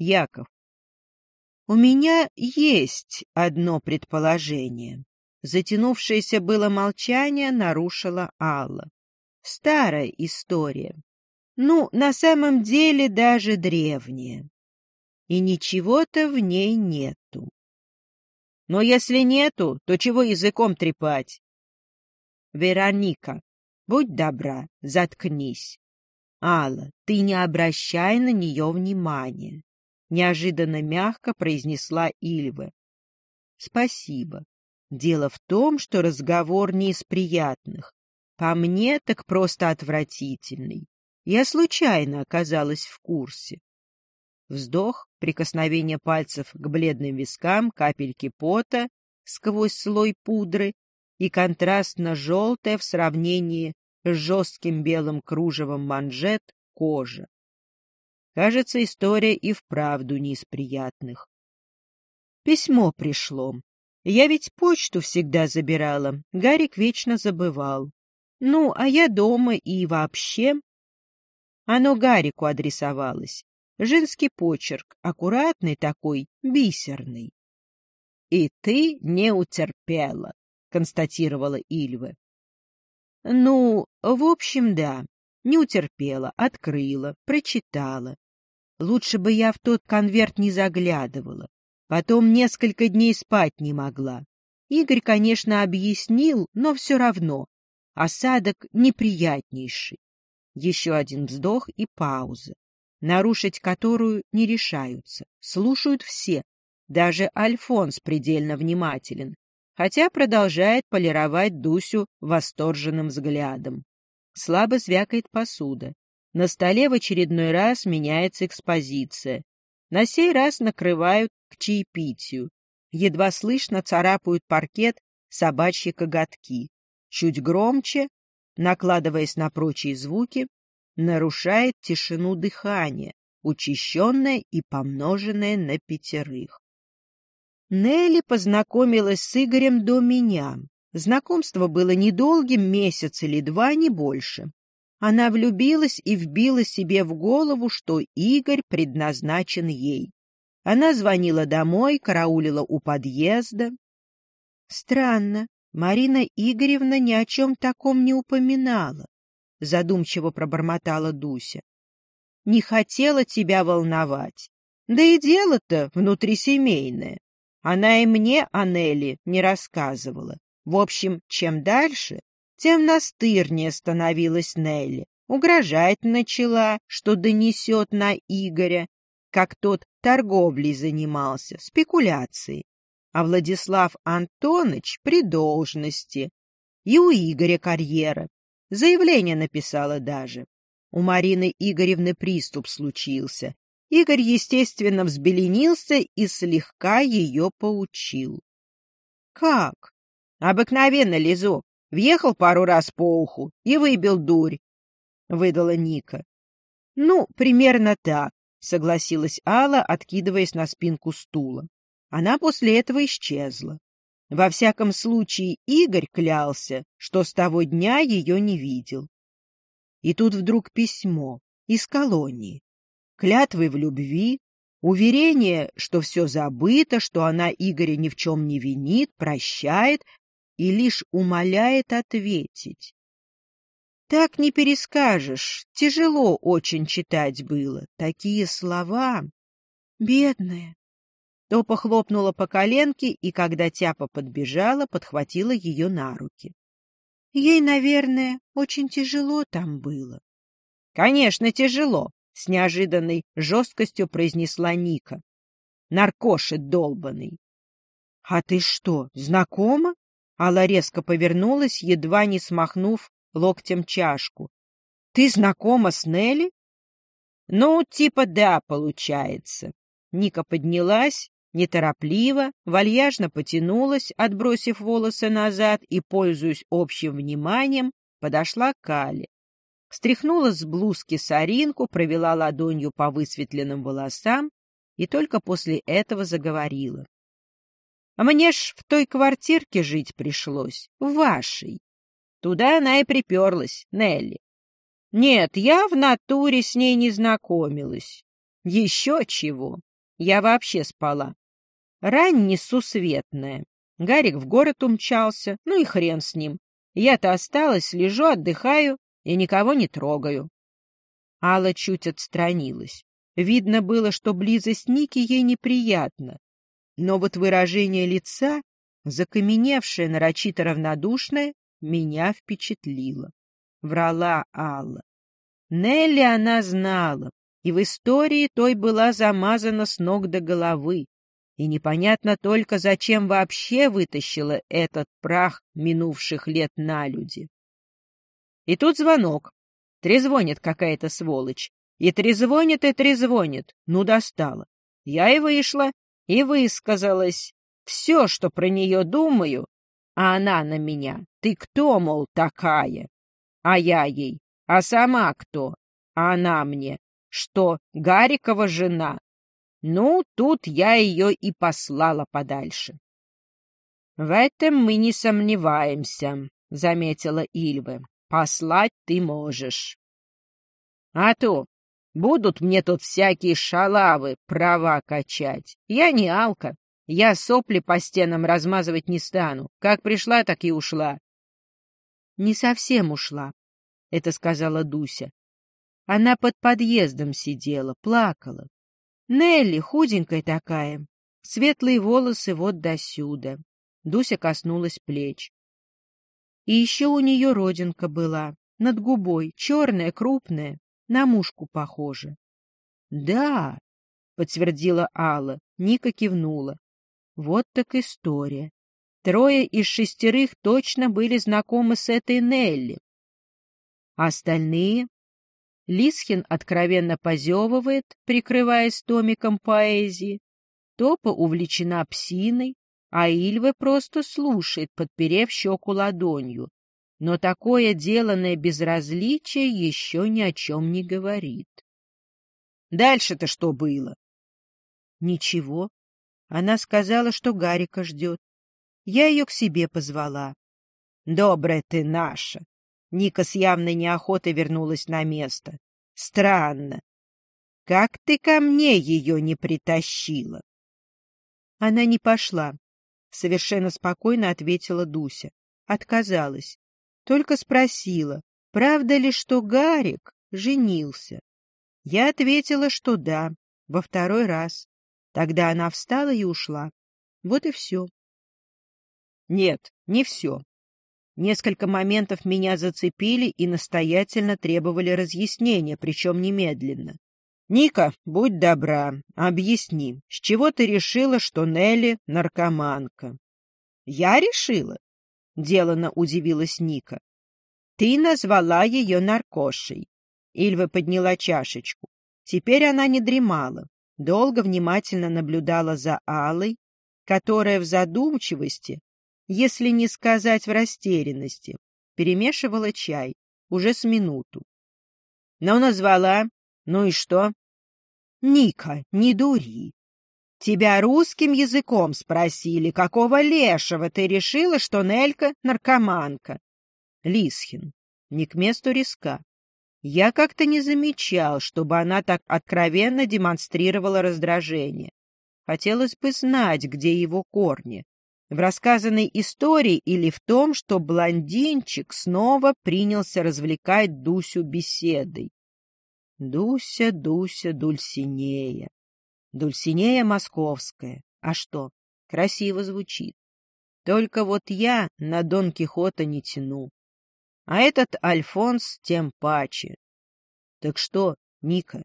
Яков. У меня есть одно предположение. Затянувшееся было молчание нарушила Алла. Старая история. Ну, на самом деле даже древняя. И ничего-то в ней нету. Но если нету, то чего языком трепать? Вероника, будь добра, заткнись. Алла, ты не обращай на нее внимания. Неожиданно мягко произнесла Ильва. Спасибо. Дело в том, что разговор не из приятных. По мне так просто отвратительный. Я случайно оказалась в курсе. Вздох, прикосновение пальцев к бледным вискам, капельки пота сквозь слой пудры и контрастно-желтая в сравнении с жестким белым кружевом манжет кожа. Кажется, история и вправду не из приятных. Письмо пришло. Я ведь почту всегда забирала, Гарик вечно забывал. Ну, а я дома и вообще... Оно Гарику адресовалось. Женский почерк, аккуратный такой, бисерный. — И ты не утерпела, — констатировала Ильва. — Ну, в общем, да, не утерпела, открыла, прочитала. Лучше бы я в тот конверт не заглядывала. Потом несколько дней спать не могла. Игорь, конечно, объяснил, но все равно. Осадок неприятнейший. Еще один вздох и пауза, нарушить которую не решаются. Слушают все. Даже Альфонс предельно внимателен, хотя продолжает полировать Дусю восторженным взглядом. Слабо звякает посуда. На столе в очередной раз меняется экспозиция. На сей раз накрывают к чаепитию. Едва слышно царапают паркет собачьи коготки. Чуть громче, накладываясь на прочие звуки, нарушает тишину дыхания, учащенное и помноженное на пятерых. Нелли познакомилась с Игорем до меня. Знакомство было недолгим, месяц или два, не больше. Она влюбилась и вбила себе в голову, что Игорь предназначен ей. Она звонила домой, караулила у подъезда. Странно, Марина Игоревна ни о чем таком не упоминала, задумчиво пробормотала Дуся. Не хотела тебя волновать. Да и дело-то внутрисемейное. Она и мне о Нелли не рассказывала. В общем, чем дальше, тем настырнее становилась Нелли. Угрожать начала, что донесет на Игоря, как тот торговлей занимался, спекуляцией. А Владислав Антонович при должности. И у Игоря карьера. Заявление написала даже. У Марины Игоревны приступ случился. Игорь, естественно, взбеленился и слегка ее поучил. — Как? — Обыкновенно, Лизо. Въехал пару раз по уху и выбил дурь, — выдала Ника. — Ну, примерно так, — согласилась Алла, откидываясь на спинку стула. Она после этого исчезла. Во всяком случае, Игорь клялся, что с того дня ее не видел. И тут вдруг письмо из колонии. Клятвы в любви, уверение, что все забыто, что она Игоря ни в чем не винит, прощает и лишь умоляет ответить. Так не перескажешь, тяжело очень читать было, такие слова. Бедная. Топа хлопнула по коленке, и когда Тяпа подбежала, подхватила ее на руки. Ей, наверное, очень тяжело там было. — Конечно, тяжело, — с неожиданной жесткостью произнесла Ника. — Наркошит долбанный. — А ты что, знакома? Алла резко повернулась, едва не смахнув локтем чашку. — Ты знакома с Нелли? — Ну, типа да, получается. Ника поднялась, неторопливо, вальяжно потянулась, отбросив волосы назад и, пользуясь общим вниманием, подошла к Кале. Стряхнула с блузки соринку, провела ладонью по высветленным волосам и только после этого заговорила. А мне ж в той квартирке жить пришлось, в вашей. Туда она и приперлась, Нелли. Нет, я в натуре с ней не знакомилась. Еще чего. я вообще спала. Рань несусветная. Гарик в город умчался, ну и хрен с ним. Я-то осталась, лежу, отдыхаю и никого не трогаю. Алла чуть отстранилась. Видно было, что близость Ники ей неприятна. Но вот выражение лица, закаменевшее, нарочито равнодушное, меня впечатлило. Врала Алла. Нелли она знала, и в истории той была замазана с ног до головы. И непонятно только, зачем вообще вытащила этот прах минувших лет на люди. И тут звонок. Трезвонит какая-то сволочь. И трезвонит, и трезвонит. Ну, достала. Я и вышла, и высказалась. Все, что про нее думаю, а она на меня. Ты кто, мол, такая? А я ей. А сама кто? А она мне. Что, Гарикова жена? Ну, тут я ее и послала подальше. — В этом мы не сомневаемся, — заметила Ильва. — Послать ты можешь. — А то будут мне тут всякие шалавы права качать. Я не алка. Я сопли по стенам размазывать не стану. Как пришла, так и ушла. — Не совсем ушла, — это сказала Дуся. Она под подъездом сидела, плакала. Нелли, худенькая такая, светлые волосы вот досюда. Дуся коснулась плеч. И еще у нее родинка была, над губой, черная, крупная, на мушку похожа. — Да, — подтвердила Алла, Ника кивнула. Вот так история. Трое из шестерых точно были знакомы с этой Нелли. Остальные Лисхин откровенно позевывает, прикрываясь томиком поэзии. Топа увлечена псиной, а Ильва просто слушает, подперев щеку ладонью. Но такое деланное безразличие еще ни о чем не говорит. Дальше-то что было? Ничего. Она сказала, что Гарика ждет. Я ее к себе позвала. Добрая ты наша. Ника с явной неохотой вернулась на место. Странно. Как ты ко мне ее не притащила? Она не пошла, — совершенно спокойно ответила Дуся. Отказалась. Только спросила, правда ли, что Гарик женился. Я ответила, что да, во второй раз. Тогда она встала и ушла. Вот и все. Нет, не все. Несколько моментов меня зацепили и настоятельно требовали разъяснения, причем немедленно. «Ника, будь добра, объясни, с чего ты решила, что Нелли — наркоманка?» «Я решила?» — делано удивилась Ника. «Ты назвала ее наркошей». Ильва подняла чашечку. Теперь она не дремала, долго внимательно наблюдала за Алой, которая в задумчивости если не сказать в растерянности, перемешивала чай уже с минуту. Но назвала, ну и что? Ника, не дури. Тебя русским языком спросили, какого лешего ты решила, что Нелька — наркоманка? Лисхин, не к месту риска. Я как-то не замечал, чтобы она так откровенно демонстрировала раздражение. Хотелось бы знать, где его корни в рассказанной истории или в том, что блондинчик снова принялся развлекать Дусю беседой. Дуся, Дуся, Дульсинея. Дульсинея московская. А что? Красиво звучит. Только вот я на Дон Кихота не тяну. А этот Альфонс тем паче. Так что, Ника,